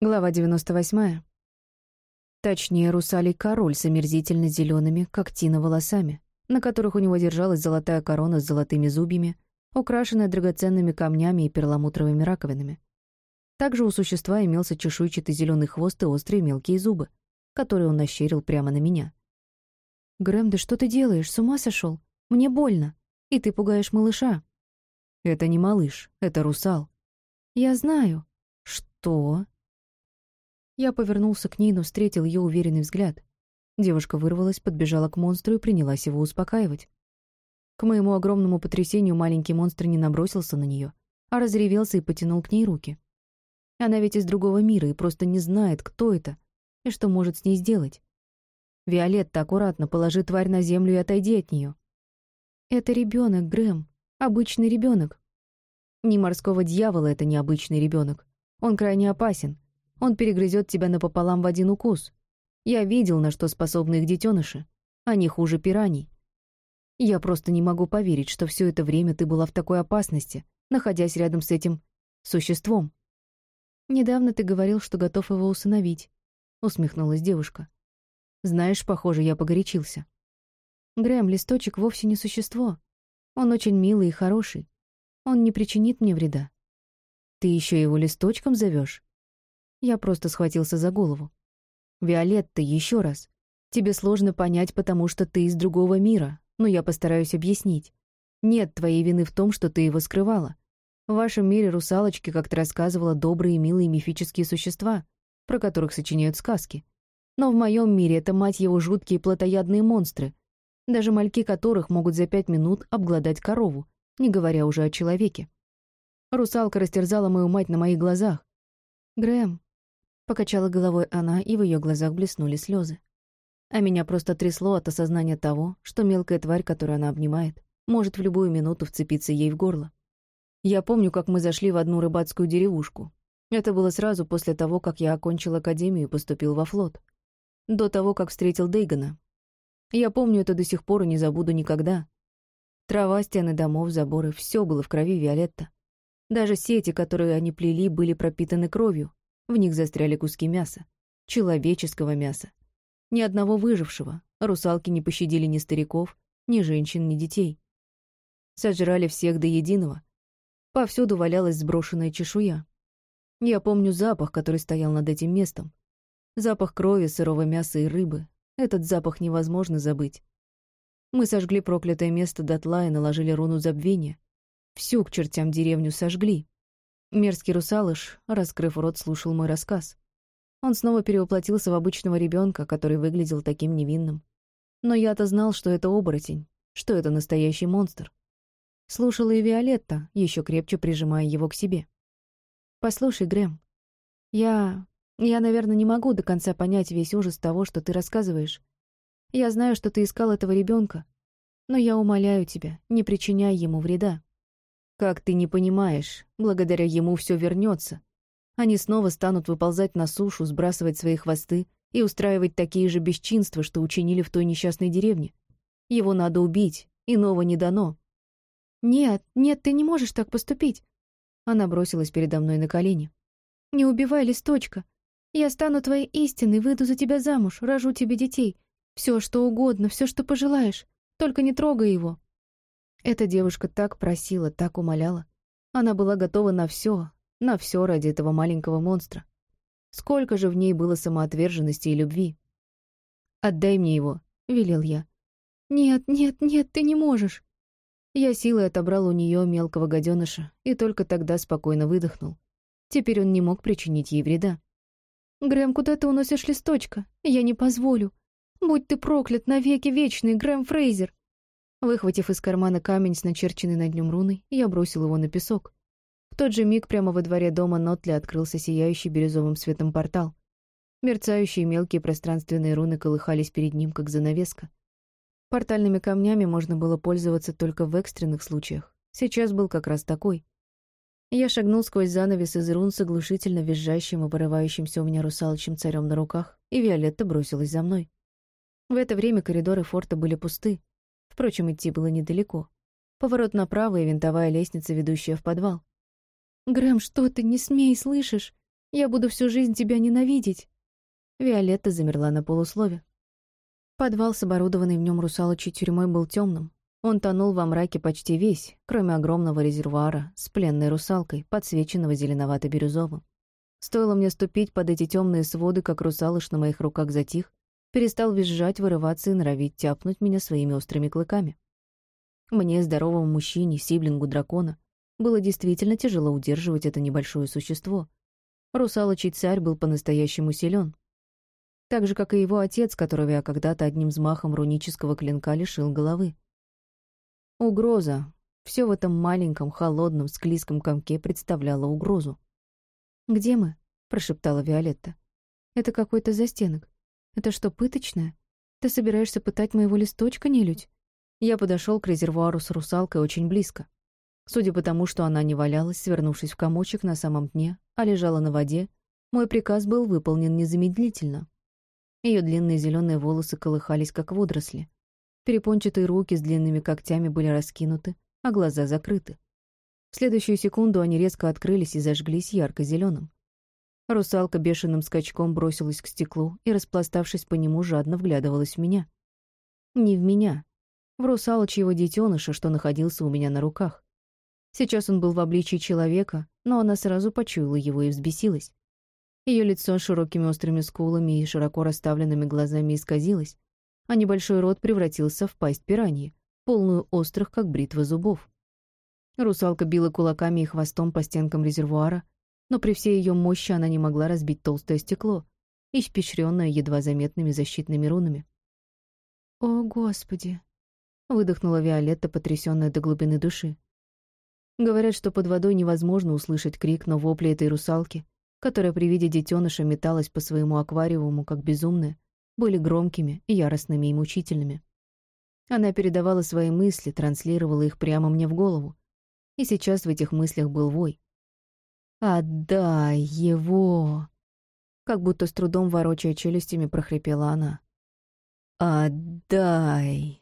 Глава 98. Точнее, русалий король с омерзительно зелеными, как волосами, на которых у него держалась золотая корона с золотыми зубьями, украшенная драгоценными камнями и перламутровыми раковинами. Также у существа имелся чешуйчатый зеленый хвост и острые мелкие зубы, которые он нащерил прямо на меня. «Грэм, да что ты делаешь? С ума сошел? Мне больно. И ты пугаешь малыша». «Это не малыш, это русал». «Я знаю». «Что?» Я повернулся к ней, но встретил ее уверенный взгляд. Девушка вырвалась, подбежала к монстру и принялась его успокаивать. К моему огромному потрясению маленький монстр не набросился на нее, а разревелся и потянул к ней руки. Она ведь из другого мира и просто не знает, кто это и что может с ней сделать. Виолетта, аккуратно положи тварь на землю и отойди от нее. Это ребенок, Грэм. Обычный ребенок. Ни морского дьявола это не обычный ребенок. Он крайне опасен. Он перегрызет тебя напополам в один укус. Я видел, на что способны их детеныши. Они хуже пираний. Я просто не могу поверить, что все это время ты была в такой опасности, находясь рядом с этим существом. Недавно ты говорил, что готов его усыновить, усмехнулась девушка. Знаешь, похоже, я погорячился. Грэм, листочек вовсе не существо. Он очень милый и хороший. Он не причинит мне вреда. Ты еще его листочком зовешь? Я просто схватился за голову. Виолетта, еще раз. Тебе сложно понять, потому что ты из другого мира, но я постараюсь объяснить. Нет твоей вины в том, что ты его скрывала. В вашем мире русалочки, как ты рассказывала, добрые, милые мифические существа, про которых сочиняют сказки. Но в моем мире это, мать его, жуткие плотоядные монстры, даже мальки которых могут за пять минут обглодать корову, не говоря уже о человеке. Русалка растерзала мою мать на моих глазах. «Грэм», — покачала головой она, и в ее глазах блеснули слезы. А меня просто трясло от осознания того, что мелкая тварь, которую она обнимает, может в любую минуту вцепиться ей в горло. Я помню, как мы зашли в одну рыбацкую деревушку. Это было сразу после того, как я окончил академию и поступил во флот до того, как встретил Дейгана. Я помню это до сих пор и не забуду никогда. Трава, стены домов, заборы — все было в крови Виолетта. Даже сети, которые они плели, были пропитаны кровью. В них застряли куски мяса. Человеческого мяса. Ни одного выжившего. Русалки не пощадили ни стариков, ни женщин, ни детей. Сожрали всех до единого. Повсюду валялась сброшенная чешуя. Я помню запах, который стоял над этим местом. Запах крови, сырого мяса и рыбы. Этот запах невозможно забыть. Мы сожгли проклятое место дотла и наложили руну забвения. Всю к чертям деревню сожгли. Мерзкий русалыш, раскрыв рот, слушал мой рассказ. Он снова перевоплотился в обычного ребенка, который выглядел таким невинным. Но я-то знал, что это оборотень, что это настоящий монстр. Слушала и Виолетта, еще крепче прижимая его к себе. «Послушай, Грэм, я... Я, наверное, не могу до конца понять весь ужас того, что ты рассказываешь. Я знаю, что ты искал этого ребенка, но я умоляю тебя, не причиняй ему вреда. Как ты не понимаешь, благодаря ему все вернется. Они снова станут выползать на сушу, сбрасывать свои хвосты и устраивать такие же бесчинства, что учинили в той несчастной деревне. Его надо убить, иного не дано. «Нет, нет, ты не можешь так поступить!» Она бросилась передо мной на колени. «Не убивай листочка. Я стану твоей истиной, выйду за тебя замуж, рожу тебе детей. Все, что угодно, все, что пожелаешь. Только не трогай его». Эта девушка так просила, так умоляла. Она была готова на все, на все ради этого маленького монстра. Сколько же в ней было самоотверженности и любви. «Отдай мне его», — велел я. «Нет, нет, нет, ты не можешь». Я силой отобрал у нее мелкого гаденыша и только тогда спокойно выдохнул. Теперь он не мог причинить ей вреда. «Грэм, куда ты уносишь листочка? Я не позволю. Будь ты проклят навеки вечный, Грэм Фрейзер!» Выхватив из кармана камень с начерченной над нем руной, я бросил его на песок. В тот же миг прямо во дворе дома Нотли открылся сияющий бирюзовым светом портал. Мерцающие мелкие пространственные руны колыхались перед ним, как занавеска. Портальными камнями можно было пользоваться только в экстренных случаях. Сейчас был как раз такой. Я шагнул сквозь занавес из рун с оглушительно визжащим и порывающимся у меня русалочным царем на руках, и Виолетта бросилась за мной. В это время коридоры форта были пусты. Впрочем, идти было недалеко. Поворот направо и винтовая лестница, ведущая в подвал. «Грэм, что ты? Не смей, слышишь?» Я буду всю жизнь тебя ненавидеть!» Виолетта замерла на полуслове. Подвал с оборудованной в нем русалочей тюрьмой был темным. Он тонул во мраке почти весь, кроме огромного резервуара с пленной русалкой, подсвеченного зеленовато-бирюзовым. Стоило мне ступить под эти темные своды, как русалыш на моих руках затих, перестал визжать, вырываться и норовить тяпнуть меня своими острыми клыками. Мне, здоровому мужчине, сиблингу дракона, было действительно тяжело удерживать это небольшое существо. Русалочий царь был по-настоящему силен. Так же, как и его отец, которого я когда-то одним взмахом рунического клинка лишил головы. Угроза. Все в этом маленьком, холодном, склизком комке представляло угрозу. «Где мы?» — прошептала Виолетта. «Это какой-то застенок. Это что, пыточное? Ты собираешься пытать моего листочка, нелюдь?» Я подошел к резервуару с русалкой очень близко. Судя по тому, что она не валялась, свернувшись в комочек на самом дне, а лежала на воде, мой приказ был выполнен незамедлительно. Ее длинные зеленые волосы колыхались, как водоросли. Перепончатые руки с длинными когтями были раскинуты, а глаза закрыты. В следующую секунду они резко открылись и зажглись ярко зеленым Русалка бешеным скачком бросилась к стеклу и, распластавшись по нему, жадно вглядывалась в меня. Не в меня, в русалочьего детеныша, что находился у меня на руках. Сейчас он был в обличии человека, но она сразу почуяла его и взбесилась. Ее лицо с широкими острыми скулами и широко расставленными глазами исказилось, а небольшой рот превратился в пасть пираньи, полную острых, как бритва зубов. Русалка била кулаками и хвостом по стенкам резервуара, но при всей ее мощи она не могла разбить толстое стекло, испещренное едва заметными защитными рунами. «О, Господи!» выдохнула Виолетта, потрясённая до глубины души. Говорят, что под водой невозможно услышать крик, но вопли этой русалки, которая при виде детеныша металась по своему аквариуму, как безумная, были громкими, яростными и мучительными. Она передавала свои мысли, транслировала их прямо мне в голову. И сейчас в этих мыслях был вой. «Отдай его!» Как будто с трудом ворочая челюстями прохрипела она. «Отдай!»